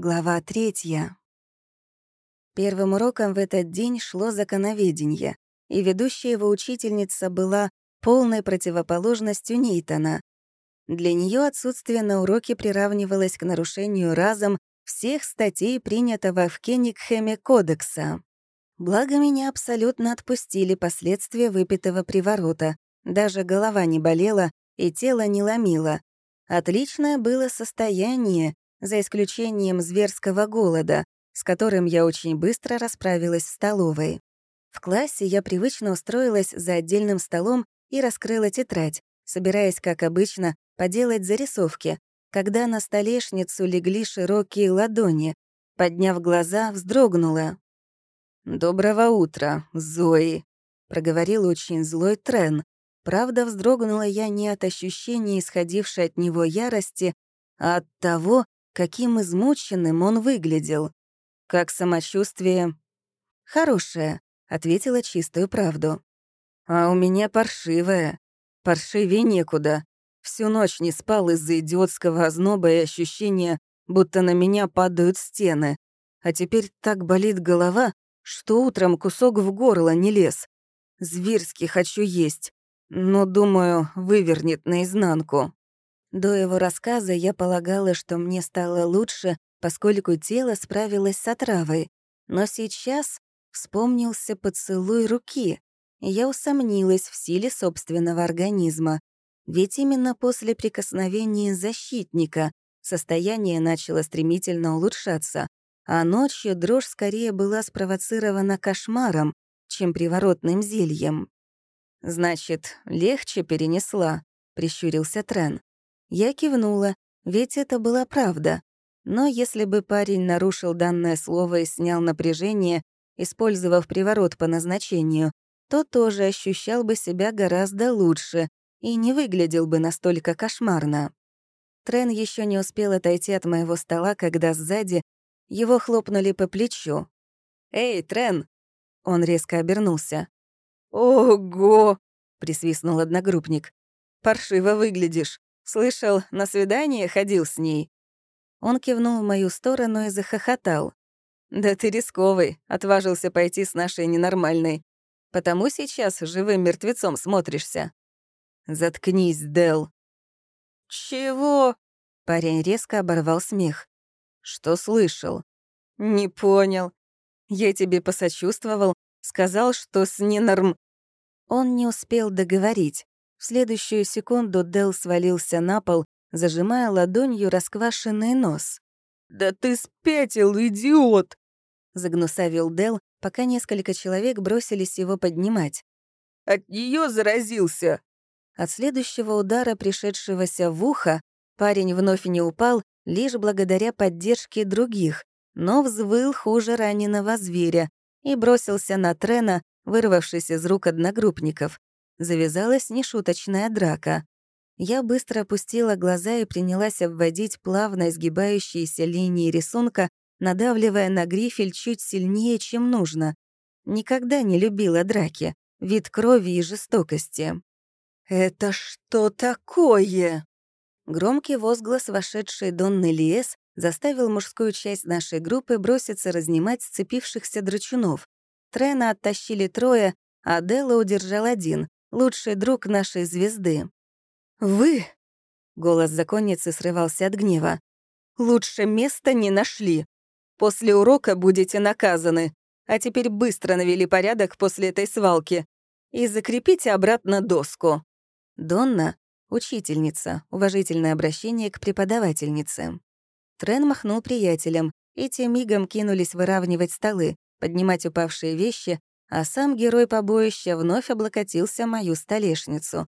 Глава третья. Первым уроком в этот день шло законоведение, и ведущая его учительница была полной противоположностью Нейтона. Для нее отсутствие на уроке приравнивалось к нарушению разом всех статей, принятого в Кенигхэме кодекса. Благо, меня абсолютно отпустили последствия выпитого приворота. Даже голова не болела и тело не ломило. Отличное было состояние, за исключением зверского голода, с которым я очень быстро расправилась в столовой. В классе я привычно устроилась за отдельным столом и раскрыла тетрадь, собираясь, как обычно, поделать зарисовки, когда на столешницу легли широкие ладони. Подняв глаза, вздрогнула. «Доброго утра, Зои», — проговорил очень злой Трен. Правда, вздрогнула я не от ощущения, исходившей от него ярости, а от того, каким измученным он выглядел. Как самочувствие? «Хорошее», — ответила чистую правду. «А у меня паршивое. Паршивее некуда. Всю ночь не спал из-за идиотского озноба и ощущения, будто на меня падают стены. А теперь так болит голова, что утром кусок в горло не лез. Зверски хочу есть, но, думаю, вывернет наизнанку. До его рассказа я полагала, что мне стало лучше, поскольку тело справилось с отравой. Но сейчас вспомнился поцелуй руки, я усомнилась в силе собственного организма. Ведь именно после прикосновения защитника состояние начало стремительно улучшаться, а ночью дрожь скорее была спровоцирована кошмаром, чем приворотным зельем. «Значит, легче перенесла», — прищурился Трен. Я кивнула, ведь это была правда. Но если бы парень нарушил данное слово и снял напряжение, использовав приворот по назначению, то тоже ощущал бы себя гораздо лучше и не выглядел бы настолько кошмарно. Трен еще не успел отойти от моего стола, когда сзади его хлопнули по плечу. «Эй, Трен!» Он резко обернулся. «Ого!» — присвистнул одногруппник. «Паршиво выглядишь. Слышал, на свидание ходил с ней». Он кивнул в мою сторону и захохотал. «Да ты рисковый, отважился пойти с нашей ненормальной. Потому сейчас живым мертвецом смотришься». «Заткнись, Дел. «Чего?» Парень резко оборвал смех. «Что слышал?» «Не понял. Я тебе посочувствовал, сказал, что с ненорм...» Он не успел договорить. В следующую секунду Дел свалился на пол, зажимая ладонью расквашенный нос. «Да ты спятил, идиот!» — загнусавил Дел, пока несколько человек бросились его поднимать. «От нее заразился!» От следующего удара, пришедшегося в ухо, парень вновь не упал, лишь благодаря поддержке других, но взвыл хуже раненого зверя и бросился на Трена, вырвавшись из рук одногруппников завязалась нешуточная драка. Я быстро опустила глаза и принялась обводить плавно изгибающиеся линии рисунка, надавливая на грифель чуть сильнее, чем нужно. Никогда не любила драки, вид крови и жестокости. «Это что такое?» Громкий возглас, вошедший Донны Лиес, заставил мужскую часть нашей группы броситься разнимать сцепившихся драчунов. Трена оттащили трое, а Делла удержал один, лучший друг нашей звезды. «Вы...» — голос законницы срывался от гнева. «Лучше места не нашли. После урока будете наказаны, а теперь быстро навели порядок после этой свалки и закрепите обратно доску». Донна — учительница, уважительное обращение к преподавательнице. Трен махнул приятелям, и те мигом кинулись выравнивать столы, поднимать упавшие вещи, а сам герой побоища вновь облокотился мою столешницу.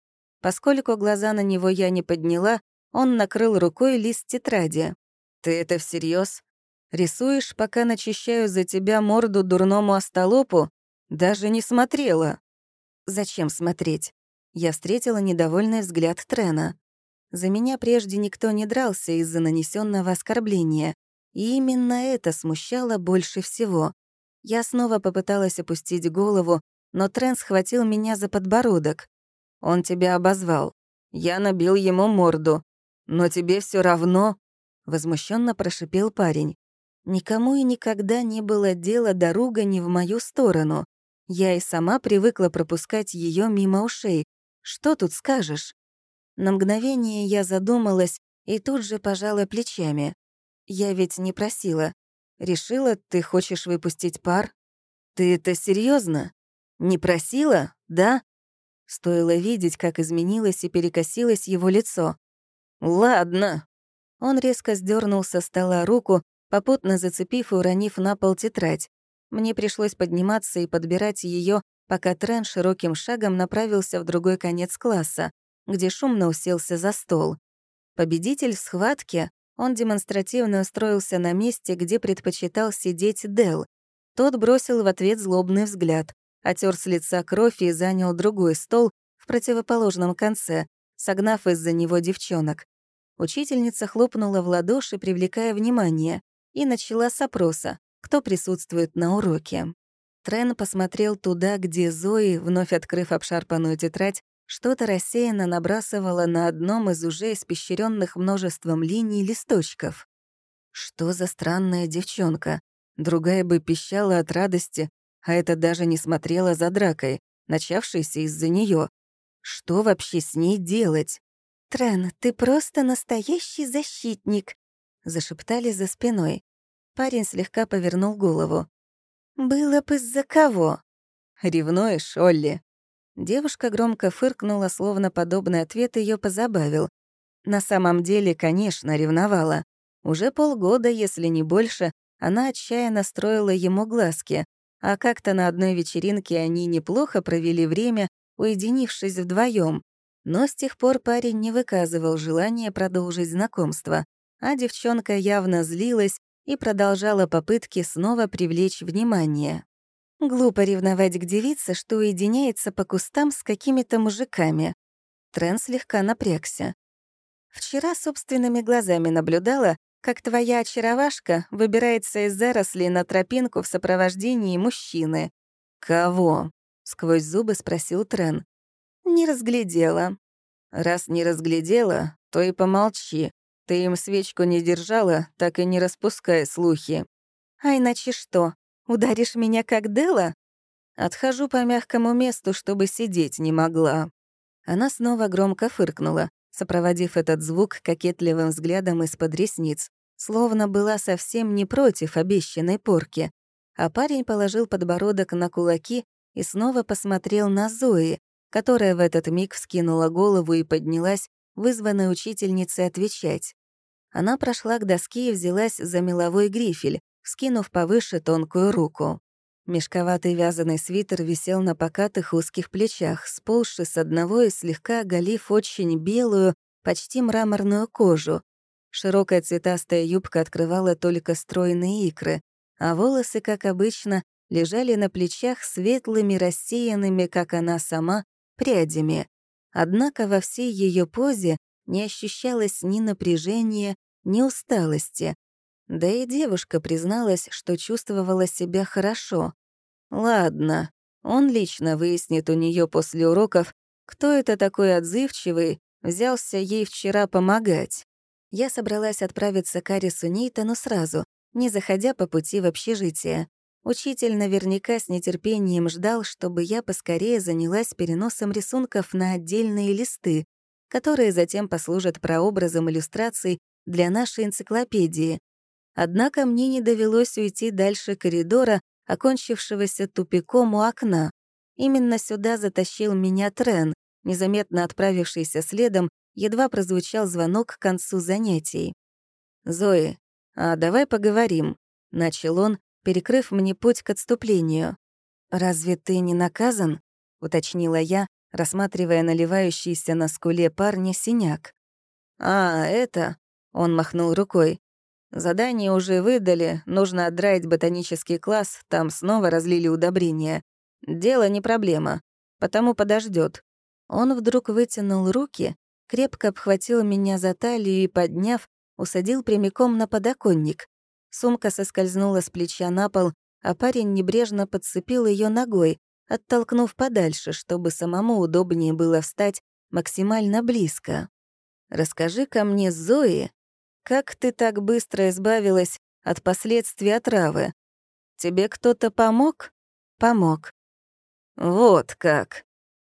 Поскольку глаза на него я не подняла, он накрыл рукой лист тетради. «Ты это всерьез? Рисуешь, пока начищаю за тебя морду дурному остолопу? Даже не смотрела». «Зачем смотреть?» Я встретила недовольный взгляд Трена. За меня прежде никто не дрался из-за нанесенного оскорбления, и именно это смущало больше всего. Я снова попыталась опустить голову, но Трен схватил меня за подбородок. «Он тебя обозвал. Я набил ему морду. Но тебе все равно...» Возмущенно прошипел парень. Никому и никогда не было дела до ругани в мою сторону. Я и сама привыкла пропускать ее мимо ушей. Что тут скажешь? На мгновение я задумалась и тут же пожала плечами. Я ведь не просила. Решила, ты хочешь выпустить пар? Ты это серьезно? Не просила, да? Стоило видеть, как изменилось и перекосилось его лицо. «Ладно». Он резко сдернул со стола руку, попутно зацепив и уронив на пол тетрадь. Мне пришлось подниматься и подбирать ее, пока Трен широким шагом направился в другой конец класса, где шумно уселся за стол. Победитель в схватке, он демонстративно устроился на месте, где предпочитал сидеть Дел. Тот бросил в ответ злобный взгляд, отер с лица кровь и занял другой стол в противоположном конце, согнав из-за него девчонок. Учительница хлопнула в ладоши, привлекая внимание, и начала с опроса, кто присутствует на уроке. Трен посмотрел туда, где Зои, вновь открыв обшарпанную тетрадь, что-то рассеянно набрасывала на одном из уже испещренных множеством линий листочков. Что за странная девчонка? Другая бы пищала от радости, а это даже не смотрела за дракой, начавшейся из-за нее. Что вообще с ней делать? «Трен, ты просто настоящий защитник», — зашептали за спиной. Парень слегка повернул голову. «Было бы из-за кого?» «Ревнуешь, Олли?» Девушка громко фыркнула, словно подобный ответ ее позабавил. На самом деле, конечно, ревновала. Уже полгода, если не больше, она отчаянно строила ему глазки, а как-то на одной вечеринке они неплохо провели время, уединившись вдвоем. Но с тех пор парень не выказывал желания продолжить знакомство, а девчонка явно злилась и продолжала попытки снова привлечь внимание. Глупо ревновать к девице, что уединяется по кустам с какими-то мужиками. Трен слегка напрягся. Вчера собственными глазами наблюдала, как твоя очаровашка выбирается из зарослей на тропинку в сопровождении мужчины. «Кого?» — сквозь зубы спросил Трен. Не разглядела. Раз не разглядела, то и помолчи. Ты им свечку не держала, так и не распускай слухи. А иначе что, ударишь меня как Дела? Отхожу по мягкому месту, чтобы сидеть не могла. Она снова громко фыркнула, сопроводив этот звук кокетливым взглядом из-под ресниц, словно была совсем не против обещанной порки. А парень положил подбородок на кулаки и снова посмотрел на Зои, которая в этот миг вскинула голову и поднялась, вызванной учительницей отвечать. Она прошла к доске и взялась за меловой грифель, скинув повыше тонкую руку. Мешковатый вязаный свитер висел на покатых узких плечах, сползши с одного и слегка оголив очень белую, почти мраморную кожу. Широкая цветастая юбка открывала только стройные икры, а волосы, как обычно, лежали на плечах светлыми, рассеянными, как она сама, прядями. Однако во всей ее позе не ощущалось ни напряжения, ни усталости. Да и девушка призналась, что чувствовала себя хорошо. Ладно, он лично выяснит у нее после уроков, кто это такой отзывчивый, взялся ей вчера помогать. Я собралась отправиться к Арису Нейтану сразу, не заходя по пути в общежитие. Учитель наверняка с нетерпением ждал, чтобы я поскорее занялась переносом рисунков на отдельные листы, которые затем послужат прообразом иллюстраций для нашей энциклопедии. Однако мне не довелось уйти дальше коридора, окончившегося тупиком у окна. Именно сюда затащил меня Трен, незаметно отправившийся следом, едва прозвучал звонок к концу занятий. «Зои, а давай поговорим», — начал он, перекрыв мне путь к отступлению. «Разве ты не наказан?» — уточнила я, рассматривая наливающийся на скуле парня синяк. «А, это...» — он махнул рукой. «Задание уже выдали, нужно отдраить ботанический класс, там снова разлили удобрения. Дело не проблема, потому подождет. Он вдруг вытянул руки, крепко обхватил меня за талию и, подняв, усадил прямиком на подоконник. Сумка соскользнула с плеча на пол, а парень небрежно подцепил ее ногой, оттолкнув подальше, чтобы самому удобнее было встать максимально близко. «Расскажи-ка мне, Зои, как ты так быстро избавилась от последствий отравы. Тебе кто-то помог? Помог. Вот как.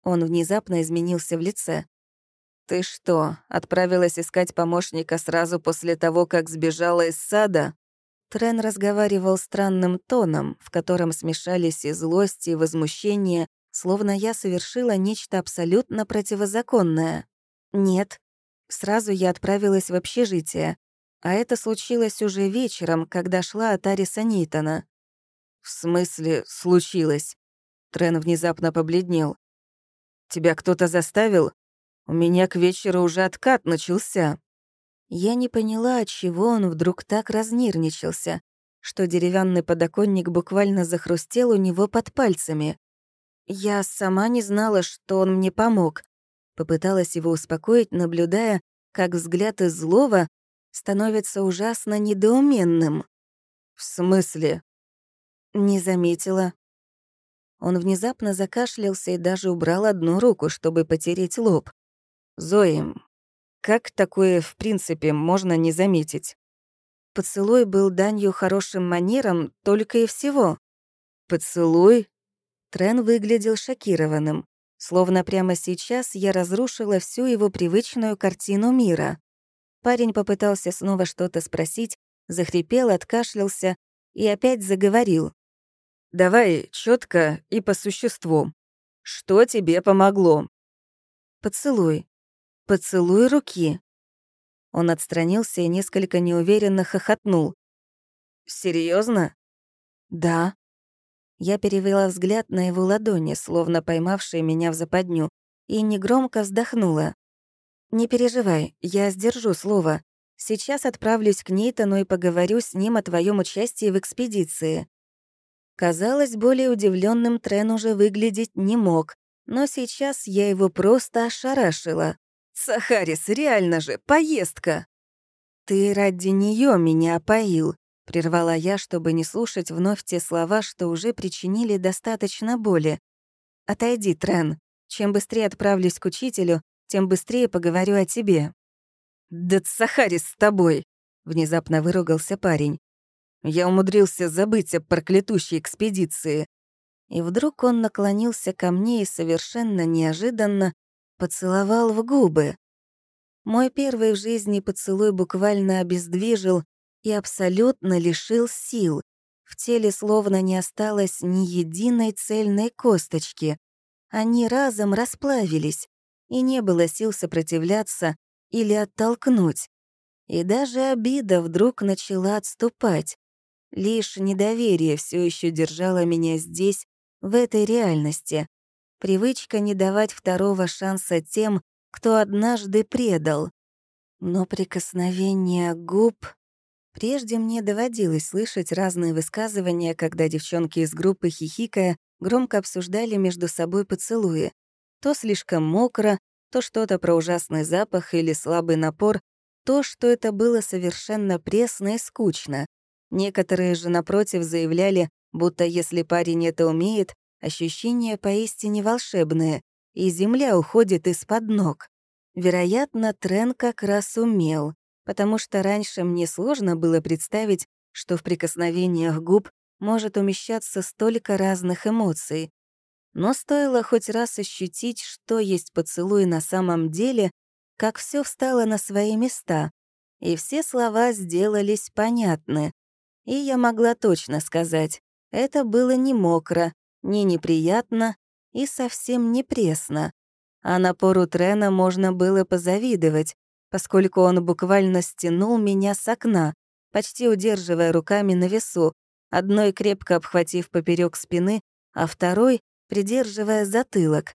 Он внезапно изменился в лице. Ты что, отправилась искать помощника сразу после того, как сбежала из сада? Трен разговаривал странным тоном, в котором смешались и злость, и возмущение, словно я совершила нечто абсолютно противозаконное. Нет. Сразу я отправилась в общежитие, а это случилось уже вечером, когда шла от Ариса Нейтона. «В смысле случилось?» Трен внезапно побледнел. «Тебя кто-то заставил? У меня к вечеру уже откат начался». Я не поняла, от чего он вдруг так разнервничался, что деревянный подоконник буквально захрустел у него под пальцами. Я сама не знала, что он мне помог. Попыталась его успокоить, наблюдая, как взгляд из злого становится ужасно недоуменным. «В смысле?» «Не заметила». Он внезапно закашлялся и даже убрал одну руку, чтобы потереть лоб. «Зои, как такое, в принципе, можно не заметить?» Поцелуй был данью хорошим манерам только и всего. «Поцелуй?» Трен выглядел шокированным, словно прямо сейчас я разрушила всю его привычную картину мира. Парень попытался снова что-то спросить, захрипел, откашлялся и опять заговорил. «Давай четко и по существу. Что тебе помогло?» «Поцелуй. Поцелуй руки». Он отстранился и несколько неуверенно хохотнул. Серьезно? «Да». Я перевела взгляд на его ладони, словно поймавшие меня в западню, и негромко вздохнула. «Не переживай, я сдержу слово. Сейчас отправлюсь к Нейтану и поговорю с ним о твоем участии в экспедиции». Казалось, более удивленным Трен уже выглядеть не мог, но сейчас я его просто ошарашила. «Сахарис, реально же, поездка!» «Ты ради нее меня опоил», — прервала я, чтобы не слушать вновь те слова, что уже причинили достаточно боли. «Отойди, Трен. Чем быстрее отправлюсь к учителю, тем быстрее поговорю о тебе». «Да Сахарис с тобой!» — внезапно выругался парень. «Я умудрился забыть о проклятущей экспедиции». И вдруг он наклонился ко мне и совершенно неожиданно поцеловал в губы. Мой первый в жизни поцелуй буквально обездвижил и абсолютно лишил сил. В теле словно не осталось ни единой цельной косточки. Они разом расплавились, и не было сил сопротивляться или оттолкнуть. И даже обида вдруг начала отступать. Лишь недоверие все еще держало меня здесь, в этой реальности. Привычка не давать второго шанса тем, кто однажды предал. Но прикосновение губ... Прежде мне доводилось слышать разные высказывания, когда девчонки из группы хихикая громко обсуждали между собой поцелуи. То слишком мокро, то что-то про ужасный запах или слабый напор, то, что это было совершенно пресно и скучно. Некоторые же, напротив, заявляли, будто если парень это умеет, ощущения поистине волшебные, и земля уходит из-под ног. Вероятно, Трен как раз умел, потому что раньше мне сложно было представить, что в прикосновениях губ может умещаться столько разных эмоций, но стоило хоть раз ощутить, что есть поцелуй на самом деле, как все встало на свои места, и все слова сделались понятны. И я могла точно сказать, это было не мокро, не неприятно и совсем не пресно. А напору Трена можно было позавидовать, поскольку он буквально стянул меня с окна, почти удерживая руками на весу, одной крепко обхватив поперек спины, а второй придерживая затылок.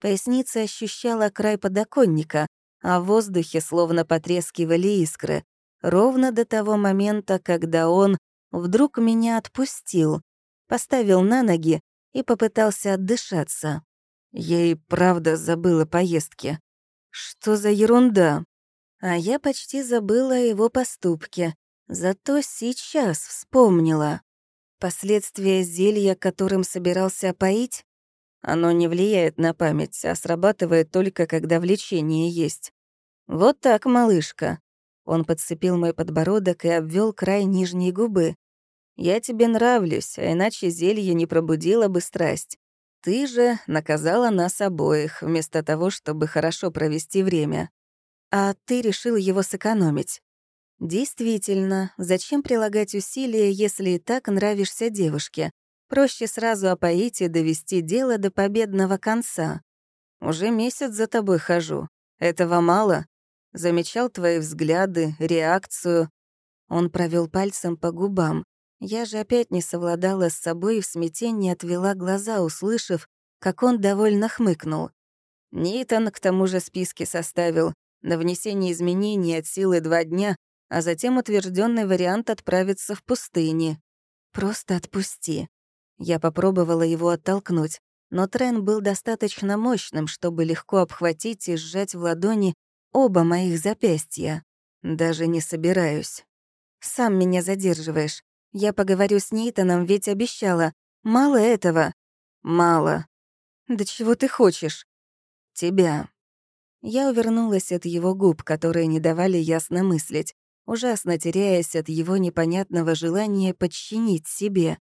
Поясница ощущала край подоконника, а в воздухе словно потрескивали искры, ровно до того момента, когда он вдруг меня отпустил, поставил на ноги и попытался отдышаться. Я и правда забыла поездки. Что за ерунда? А я почти забыла о его поступке, зато сейчас вспомнила. Последствия зелья, которым собирался опоить? Оно не влияет на память, а срабатывает только, когда влечение есть. Вот так, малышка. Он подцепил мой подбородок и обвел край нижней губы. «Я тебе нравлюсь, а иначе зелье не пробудило бы страсть. Ты же наказала нас обоих, вместо того, чтобы хорошо провести время. А ты решил его сэкономить. Действительно, зачем прилагать усилия, если и так нравишься девушке? Проще сразу опоить и довести дело до победного конца. Уже месяц за тобой хожу. Этого мало? Замечал твои взгляды, реакцию. Он провел пальцем по губам. Я же опять не совладала с собой и в смятении отвела глаза, услышав, как он довольно хмыкнул. Нейтан к тому же списки составил. На внесение изменений от силы два дня, а затем утвержденный вариант отправиться в пустыне. Просто отпусти. Я попробовала его оттолкнуть, но Трен был достаточно мощным, чтобы легко обхватить и сжать в ладони оба моих запястья. Даже не собираюсь. Сам меня задерживаешь. Я поговорю с Нейтаном, ведь обещала. Мало этого. Мало. Да чего ты хочешь? Тебя. Я увернулась от его губ, которые не давали ясно мыслить ужасно теряясь от его непонятного желания подчинить себе.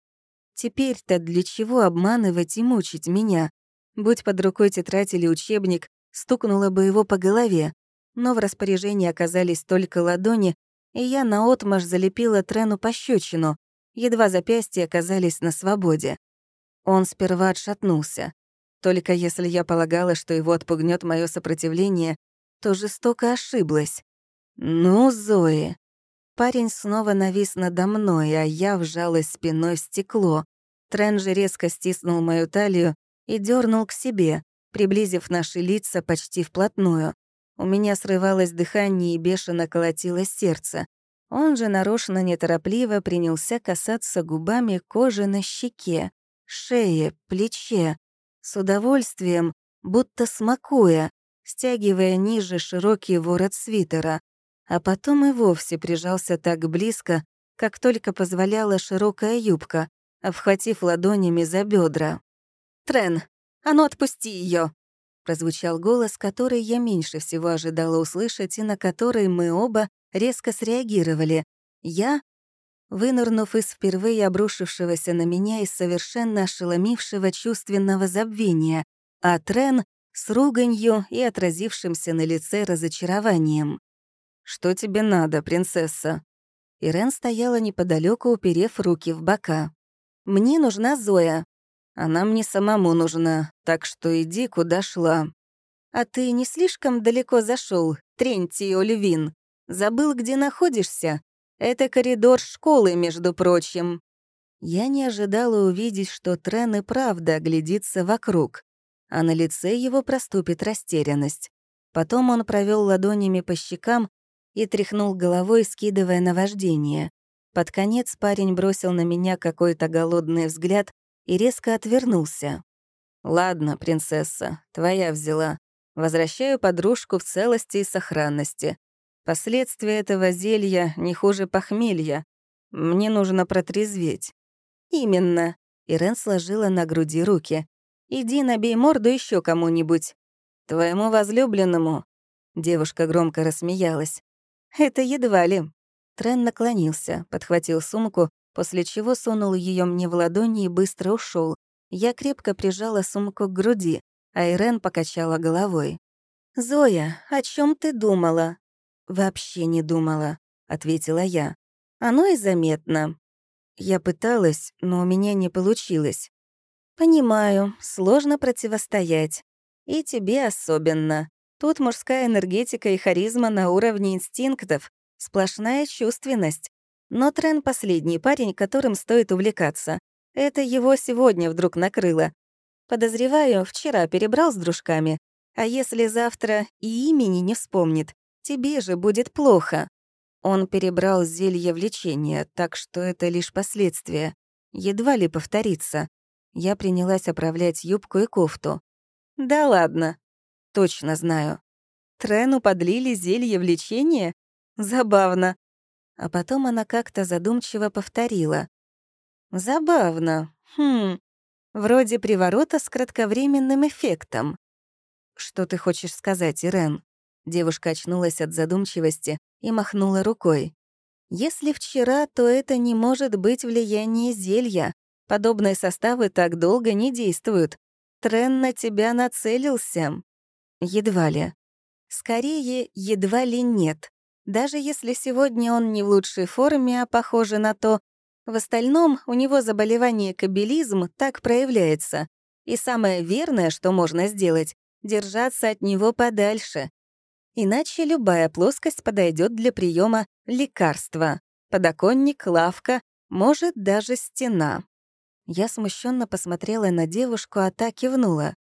Теперь-то для чего обманывать и мучить меня? Будь под рукой тетрадь или учебник, стукнула бы его по голове. Но в распоряжении оказались только ладони, и я наотмашь залепила Трену пощечину. Едва запястья оказались на свободе. Он сперва отшатнулся. Только если я полагала, что его отпугнет мое сопротивление, то жестоко ошиблась. «Ну, Зои!» Парень снова навис надо мной, а я вжалась спиной в стекло. Трен резко стиснул мою талию и дернул к себе, приблизив наши лица почти вплотную. У меня срывалось дыхание и бешено колотилось сердце. Он же нарочно неторопливо принялся касаться губами кожи на щеке, шее, плече, с удовольствием, будто смакуя, стягивая ниже широкий ворот свитера, а потом и вовсе прижался так близко, как только позволяла широкая юбка, обхватив ладонями за бедра. «Трен, а ну отпусти ее! прозвучал голос, который я меньше всего ожидала услышать и на который мы оба резко среагировали. Я, вынырнув из впервые обрушившегося на меня и совершенно ошеломившего чувственного забвения, а Трен с руганью и отразившимся на лице разочарованием. «Что тебе надо, принцесса?» Ирен стояла неподалеку, уперев руки в бока. «Мне нужна Зоя. Она мне самому нужна, так что иди, куда шла». «А ты не слишком далеко зашел, Трентий Оливин? Забыл, где находишься? Это коридор школы, между прочим». Я не ожидала увидеть, что Трен и правда глядится вокруг, а на лице его проступит растерянность. Потом он провел ладонями по щекам, и тряхнул головой, скидывая наваждение. Под конец парень бросил на меня какой-то голодный взгляд и резко отвернулся. «Ладно, принцесса, твоя взяла. Возвращаю подружку в целости и сохранности. Последствия этого зелья не хуже похмелья. Мне нужно протрезветь». «Именно», — Ирен сложила на груди руки. «Иди набей морду еще кому-нибудь». «Твоему возлюбленному». Девушка громко рассмеялась. «Это едва ли». Трен наклонился, подхватил сумку, после чего сунул ее мне в ладони и быстро ушел. Я крепко прижала сумку к груди, а Ирен покачала головой. «Зоя, о чем ты думала?» «Вообще не думала», — ответила я. «Оно и заметно». Я пыталась, но у меня не получилось. «Понимаю, сложно противостоять. И тебе особенно. Тут мужская энергетика и харизма на уровне инстинктов, сплошная чувственность. Но Трен — последний парень, которым стоит увлекаться. Это его сегодня вдруг накрыло. Подозреваю, вчера перебрал с дружками. А если завтра и имени не вспомнит, тебе же будет плохо. Он перебрал зелье влечения, так что это лишь последствия. Едва ли повторится. Я принялась оправлять юбку и кофту. «Да ладно, Точно знаю. Трену подлили зелье влечения? Забавно. А потом она как-то задумчиво повторила. Забавно. Хм. Вроде приворота с кратковременным эффектом. Что ты хочешь сказать, Ирен? Девушка очнулась от задумчивости, и махнула рукой. Если вчера, то это не может быть влияние зелья. Подобные составы так долго не действуют. Трен на тебя нацелился. Едва ли. Скорее, едва ли нет. Даже если сегодня он не в лучшей форме, а похоже на то, в остальном у него заболевание кабелизм так проявляется. И самое верное, что можно сделать — держаться от него подальше. Иначе любая плоскость подойдет для приема лекарства. Подоконник, лавка, может, даже стена. Я смущенно посмотрела на девушку, а та кивнула.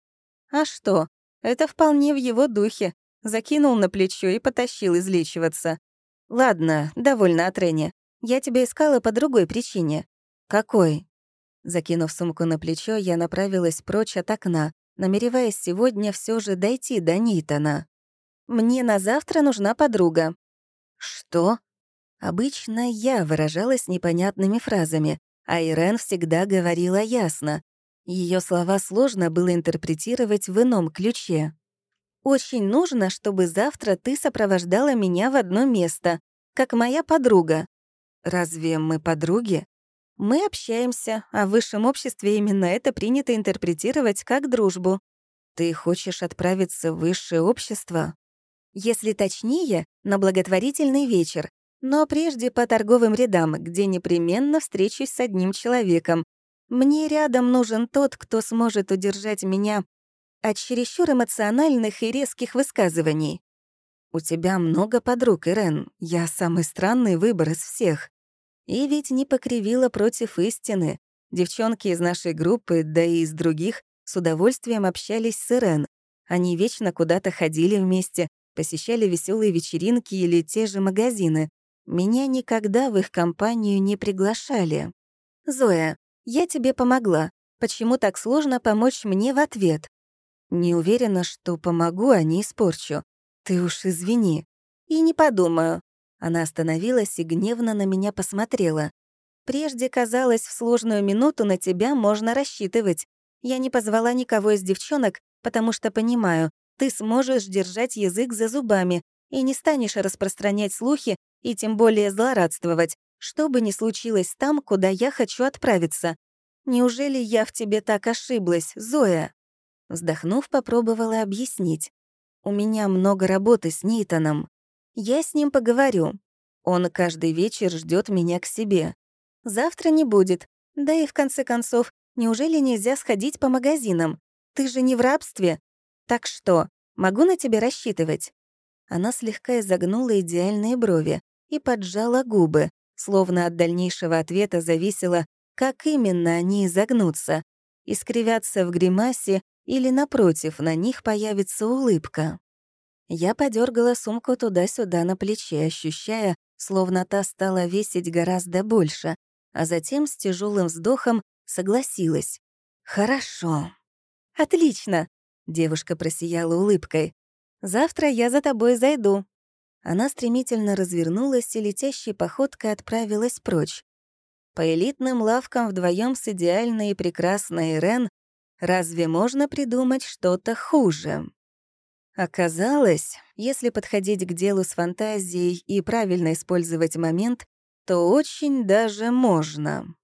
А что? Это вполне в его духе. Закинул на плечо и потащил излечиваться. Ладно, довольно о. Я тебя искала по другой причине. Какой? Закинув сумку на плечо, я направилась прочь от окна, намереваясь сегодня все же дойти до Нитона. Мне на завтра нужна подруга. Что? Обычно я выражалась непонятными фразами, а Ирен всегда говорила ясно. Ее слова сложно было интерпретировать в ином ключе. «Очень нужно, чтобы завтра ты сопровождала меня в одно место, как моя подруга». «Разве мы подруги?» «Мы общаемся, а в высшем обществе именно это принято интерпретировать как дружбу». «Ты хочешь отправиться в высшее общество?» «Если точнее, на благотворительный вечер, но прежде по торговым рядам, где непременно встречусь с одним человеком, мне рядом нужен тот, кто сможет удержать меня от чересчур эмоциональных и резких высказываний. «У тебя много подруг, Ирен. Я самый странный выбор из всех». И ведь не покривила против истины. Девчонки из нашей группы, да и из других, с удовольствием общались с Ирен. Они вечно куда-то ходили вместе, посещали веселые вечеринки или те же магазины. Меня никогда в их компанию не приглашали. «Зоя, я тебе помогла. Почему так сложно помочь мне в ответ? Не уверена, что помогу, а не испорчу. Ты уж извини. И не подумаю. Она остановилась и гневно на меня посмотрела. Прежде казалось, в сложную минуту на тебя можно рассчитывать. Я не позвала никого из девчонок, потому что понимаю, ты сможешь держать язык за зубами и не станешь распространять слухи и тем более злорадствовать, что бы ни случилось там, куда я хочу отправиться. Неужели я в тебе так ошиблась, Зоя?» Вздохнув, попробовала объяснить. «У меня много работы с Нейтаном. Я с ним поговорю. Он каждый вечер ждет меня к себе. Завтра не будет. Да и в конце концов, неужели нельзя сходить по магазинам? Ты же не в рабстве. Так что, могу на тебя рассчитывать?» Она слегка изогнула идеальные брови и поджала губы, Словно от дальнейшего ответа зависело, как именно они изогнутся, искривятся в гримасе или, напротив, на них появится улыбка. Я подергала сумку туда-сюда на плече, ощущая, словно та стала весить гораздо больше, а затем с тяжелым вздохом согласилась. «Хорошо». «Отлично!» — девушка просияла улыбкой. «Завтра я за тобой зайду. Она стремительно развернулась и летящей походкой отправилась прочь. По элитным лавкам вдвоем с идеальной и прекрасной Рен разве можно придумать что-то хуже? Оказалось, если подходить к делу с фантазией и правильно использовать момент, то очень даже можно.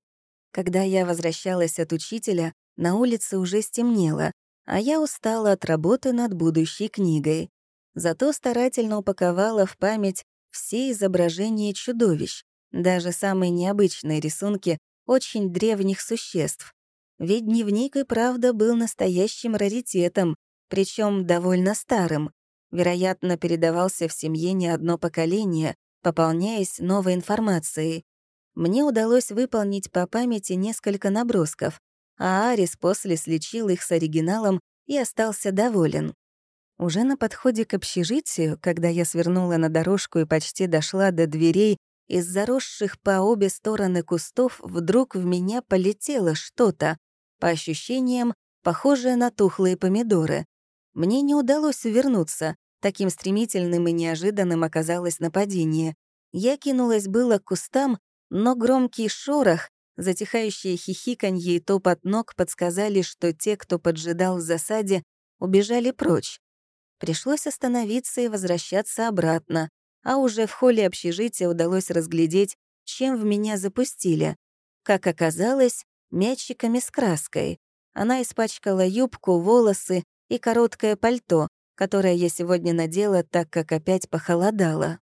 Когда я возвращалась от учителя, на улице уже стемнело, а я устала от работы над будущей книгой зато старательно упаковала в память все изображения чудовищ, даже самые необычные рисунки очень древних существ. Ведь дневник и правда был настоящим раритетом, причем довольно старым. Вероятно, передавался в семье не одно поколение, пополняясь новой информацией. Мне удалось выполнить по памяти несколько набросков, а Арис после слечил их с оригиналом и остался доволен. Уже на подходе к общежитию, когда я свернула на дорожку и почти дошла до дверей, из заросших по обе стороны кустов вдруг в меня полетело что-то, по ощущениям, похожее на тухлые помидоры. Мне не удалось увернуться, таким стремительным и неожиданным оказалось нападение. Я кинулась было к кустам, но громкий шорох, затихающее хихиканье и топот ног подсказали, что те, кто поджидал в засаде, убежали прочь. Пришлось остановиться и возвращаться обратно. а уже в холле общежития удалось разглядеть, чем в меня запустили. Как оказалось, мячиками с краской. Она испачкала юбку, волосы и короткое пальто, которое я сегодня надела, так как опять похолодало.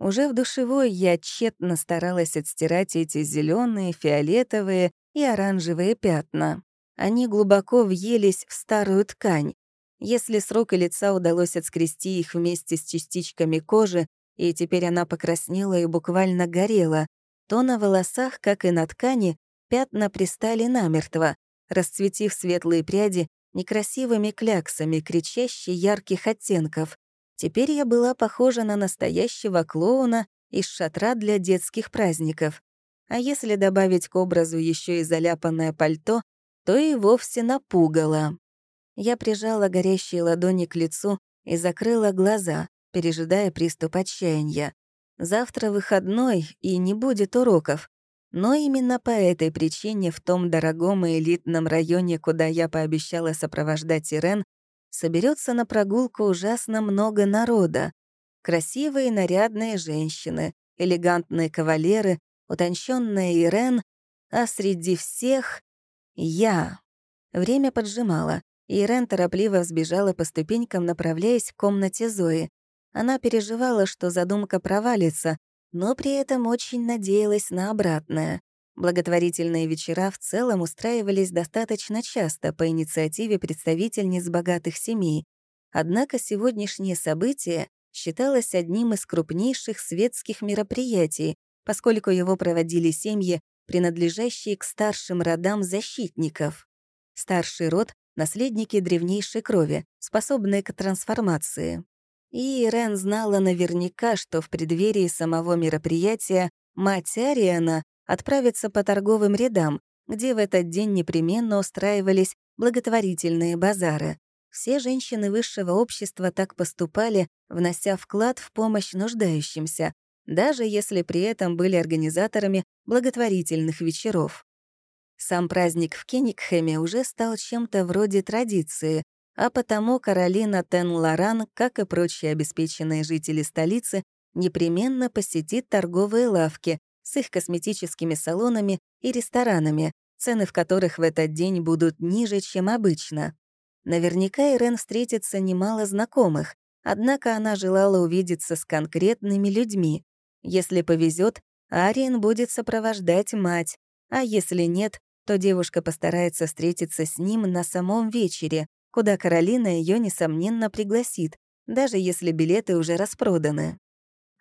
Уже в душевой я тщетно старалась отстирать эти зеленые, фиолетовые и оранжевые пятна. Они глубоко въелись в старую ткань. Если с рук и лица удалось отскрести их вместе с частичками кожи, и теперь она покраснела и буквально горела, то на волосах, как и на ткани, пятна пристали намертво, расцветив светлые пряди некрасивыми кляксами, кричащие ярких оттенков. Теперь я была похожа на настоящего клоуна из шатра для детских праздников. А если добавить к образу еще и заляпанное пальто, то и вовсе напугало. Я прижала горящие ладони к лицу и закрыла глаза, пережидая приступ отчаяния. Завтра выходной, и не будет уроков. Но именно по этой причине в том дорогом и элитном районе, куда я пообещала сопровождать Ирен, соберется на прогулку ужасно много народа. Красивые нарядные женщины, элегантные кавалеры, утонченная Ирен, а среди всех — я. Время поджимало, и Ирен торопливо взбежала по ступенькам, направляясь к комнате Зои. Она переживала, что задумка провалится, но при этом очень надеялась на обратное. Благотворительные вечера в целом устраивались достаточно часто по инициативе представительниц богатых семей. Однако сегодняшнее событие считалось одним из крупнейших светских мероприятий, поскольку его проводили семьи, принадлежащие к старшим родам защитников. Старший род — наследники древнейшей крови, способные к трансформации. И Ирен знала наверняка, что в преддверии самого мероприятия мать Ариана отправится по торговым рядам, где в этот день непременно устраивались благотворительные базары. Все женщины высшего общества так поступали, внося вклад в помощь нуждающимся, даже если при этом были организаторами благотворительных вечеров. Сам праздник в Кенигхэме уже стал чем-то вроде традиции, а потому Каролина Тен-Лоран, как и прочие обеспеченные жители столицы, непременно посетит торговые лавки с их косметическими салонами и ресторанами, цены в которых в этот день будут ниже, чем обычно. Наверняка Ирен встретится немало знакомых, однако она желала увидеться с конкретными людьми. Если повезет, Ариен будет сопровождать мать, а если нет, то девушка постарается встретиться с ним на самом вечере, куда Каролина ее несомненно, пригласит, даже если билеты уже распроданы.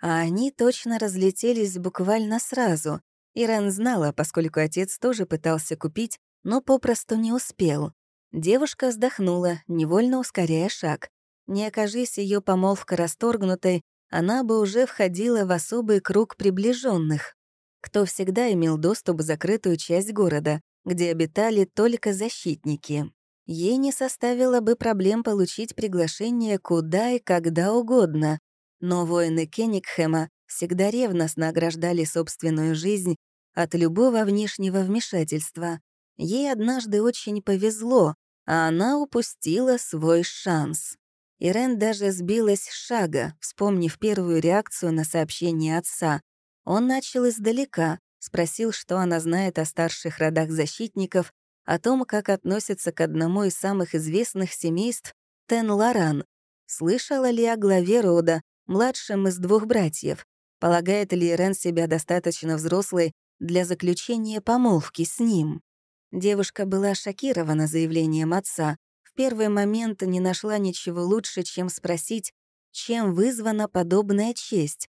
А они точно разлетелись буквально сразу. Ирен знала, поскольку отец тоже пытался купить, но попросту не успел. Девушка вздохнула, невольно ускоряя шаг. Не окажись ее помолвка расторгнутой, она бы уже входила в особый круг приближенных, кто всегда имел доступ в закрытую часть города, где обитали только защитники ей не составило бы проблем получить приглашение куда и когда угодно, но воины Кенигхэма всегда ревностно ограждали собственную жизнь от любого внешнего вмешательства. Ей однажды очень повезло, а она упустила свой шанс. Ирен даже сбилась с шага, вспомнив первую реакцию на сообщение отца. Он начал издалека, спросил, что она знает о старших родах защитников о том, как относится к одному из самых известных семейств Тен-Лоран. Слышала ли о главе рода, младшем из двух братьев? Полагает ли Ирен себя достаточно взрослой для заключения помолвки с ним? Девушка была шокирована заявлением отца. В первый момент не нашла ничего лучше, чем спросить, чем вызвана подобная честь.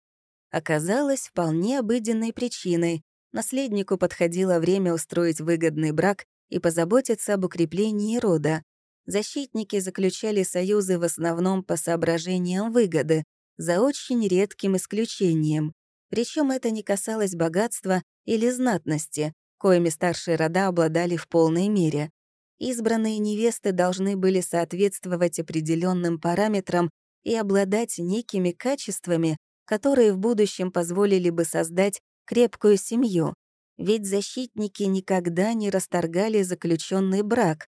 Оказалось вполне обыденной причиной. Наследнику подходило время устроить выгодный брак и позаботиться об укреплении рода. Защитники заключали союзы в основном по соображениям выгоды, за очень редким исключением. Причем это не касалось богатства или знатности, коими старшие рода обладали в полной мере. Избранные невесты должны были соответствовать определенным параметрам и обладать некими качествами, которые в будущем позволили бы создать крепкую семью. Ведь защитники никогда не расторгали заключенный брак.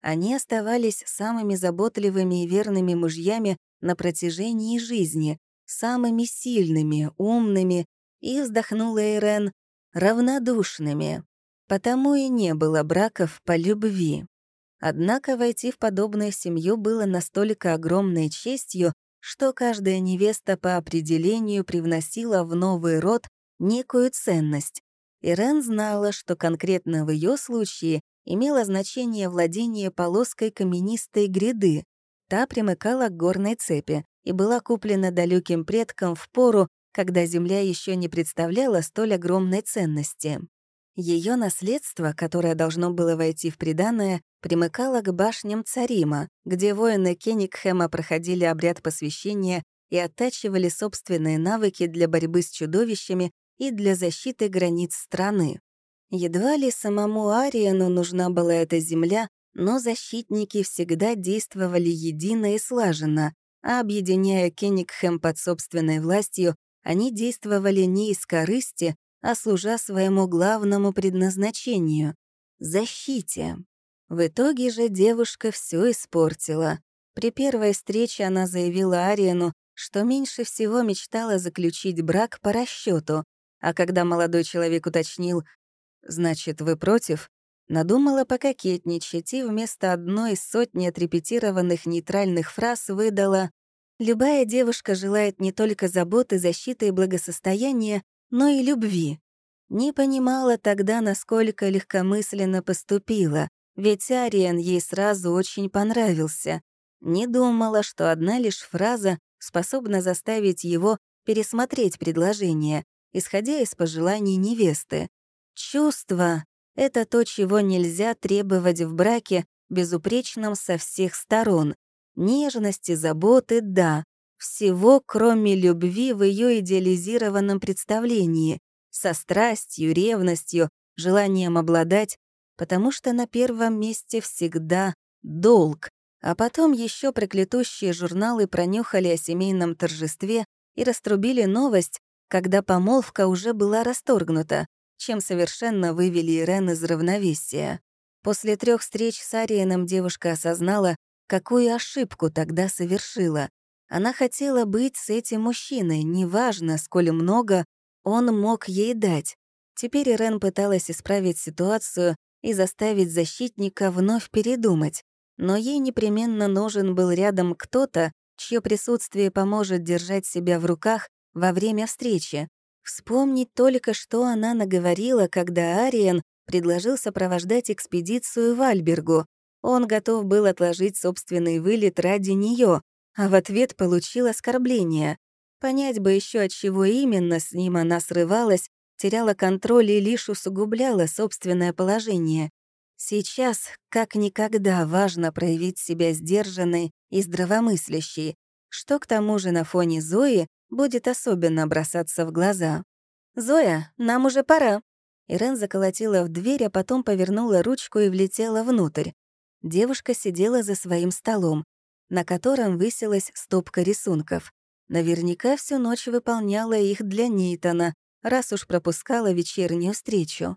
Они оставались самыми заботливыми и верными мужьями на протяжении жизни, самыми сильными, умными и, вздохнула Ирен, равнодушными. Потому и не было браков по любви. Однако войти в подобную семью было настолько огромной честью, что каждая невеста по определению привносила в новый род некую ценность. Ирен знала, что конкретно в ее случае имело значение владение полоской каменистой гряды. Та примыкала к горной цепи и была куплена далеким предкам в пору, когда земля еще не представляла столь огромной ценности. Ее наследство, которое должно было войти в приданое, примыкало к башням Царима, где воины Кенигхэма проходили обряд посвящения и оттачивали собственные навыки для борьбы с чудовищами и для защиты границ страны. Едва ли самому Ариену нужна была эта земля, но защитники всегда действовали едино и слаженно, а объединяя Кенигхэм под собственной властью, они действовали не из корысти, а служа своему главному предназначению — защите. В итоге же девушка все испортила. При первой встрече она заявила Ариену, что меньше всего мечтала заключить брак по расчету, а когда молодой человек уточнил «Значит, вы против?», надумала пококетничать и вместо одной из сотни отрепетированных нейтральных фраз выдала «Любая девушка желает не только заботы, защиты и благосостояния, но и любви. Не понимала тогда, насколько легкомысленно поступила, ведь Ариен ей сразу очень понравился. Не думала, что одна лишь фраза способна заставить его пересмотреть предложение, исходя из пожеланий невесты. Чувство — это то, чего нельзя требовать в браке, безупречном со всех сторон. Нежности, заботы — да, всего, кроме любви в ее идеализированном представлении, со страстью, ревностью, желанием обладать, потому что на первом месте всегда долг. А потом еще проклятущие журналы пронюхали о семейном торжестве и раструбили новость, когда помолвка уже была расторгнута, чем совершенно вывели Ирен из равновесия. После трех встреч с Ариеном девушка осознала, какую ошибку тогда совершила. Она хотела быть с этим мужчиной, неважно, сколь много он мог ей дать. Теперь Ирен пыталась исправить ситуацию и заставить защитника вновь передумать. Но ей непременно нужен был рядом кто-то, чье присутствие поможет держать себя в руках во время встречи. Вспомнить только, что она наговорила, когда Ариен предложил сопровождать экспедицию в Альбергу. Он готов был отложить собственный вылет ради нее, а в ответ получил оскорбление. Понять бы еще, от чего именно с ним она срывалась, теряла контроль и лишь усугубляла собственное положение. Сейчас, как никогда, важно проявить себя сдержанной и здравомыслящей, что к тому же на фоне Зои будет особенно бросаться в глаза. «Зоя, нам уже пора!» Ирен заколотила в дверь, а потом повернула ручку и влетела внутрь. Девушка сидела за своим столом, на котором высилась стопка рисунков. Наверняка всю ночь выполняла их для Нейтана, раз уж пропускала вечернюю встречу.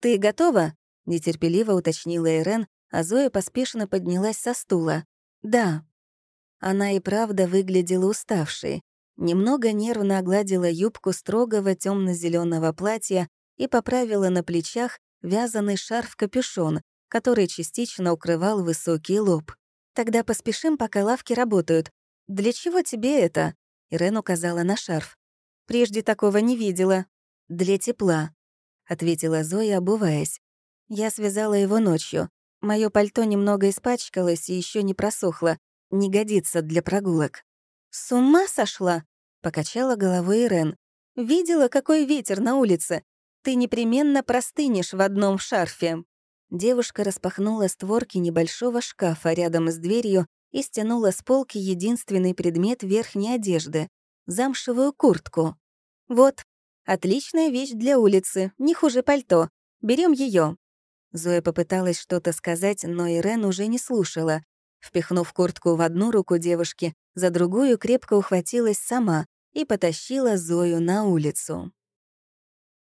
«Ты готова?» — нетерпеливо уточнила Ирен, а Зоя поспешно поднялась со стула. «Да». Она и правда выглядела уставшей. Немного нервно огладила юбку строгого темно зеленого платья и поправила на плечах вязаный шарф-капюшон, который частично укрывал высокий лоб. «Тогда поспешим, пока лавки работают. Для чего тебе это?» Ирен указала на шарф. «Прежде такого не видела». «Для тепла», — ответила Зоя, обуваясь. Я связала его ночью. Моё пальто немного испачкалось и еще не просохло. Не годится для прогулок. «С ума сошла?» — покачала головой Ирен. «Видела, какой ветер на улице? Ты непременно простынешь в одном шарфе». Девушка распахнула створки небольшого шкафа рядом с дверью и стянула с полки единственный предмет верхней одежды — замшевую куртку. «Вот, отличная вещь для улицы, не хуже пальто. Берем ее. Зоя попыталась что-то сказать, но Ирен уже не слушала. Впихнув куртку в одну руку девушки, за другую крепко ухватилась сама и потащила Зою на улицу.